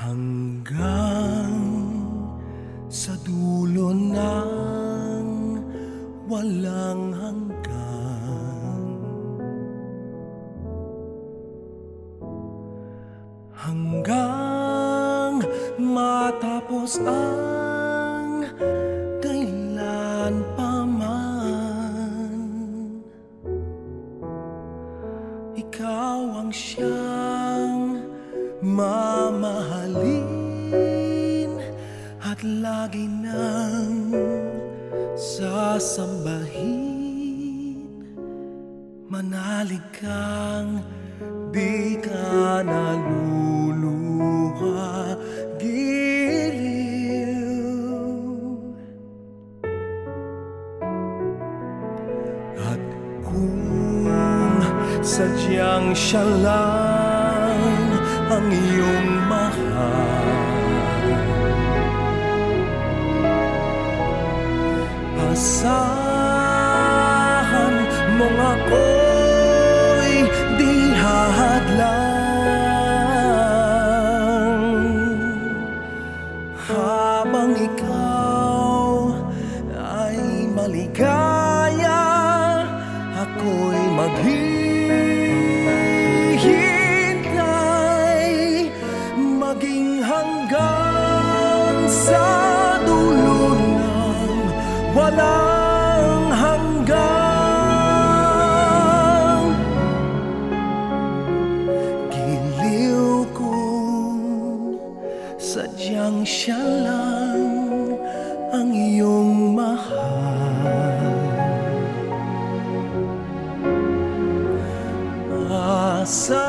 Hanggang sa dulo ng walang hanggan. Hanggang matapos ang kailan pa man Ikaw ang siyang mamahalin lagi nang sasambahin Manalig kang di ka naluluha Giliw. At kung sadyang siya lang ang iyong mahal Asahan mong ako'y di hahadlang. Habang ikaw ay maligaya Ako'y maghihintay Maging hanggang sa walang hanggang Giliw kung sadyang siya lang ang iyong mahal. Asahan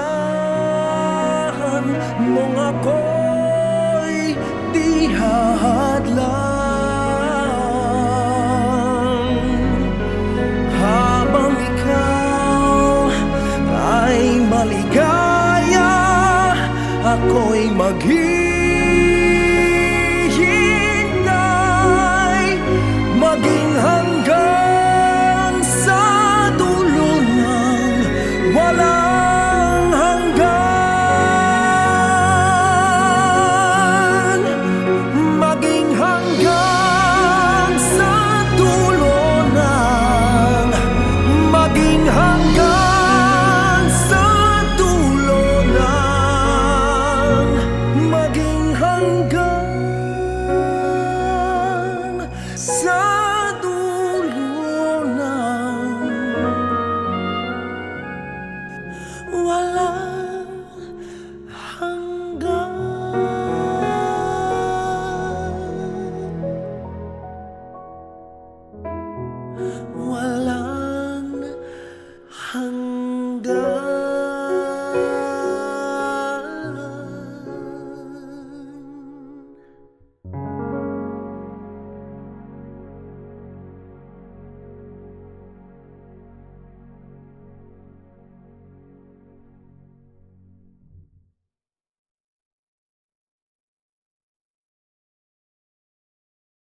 mong ako'y di hahadlang paghihintay Maging hanggang sa dulo ng walang Voila.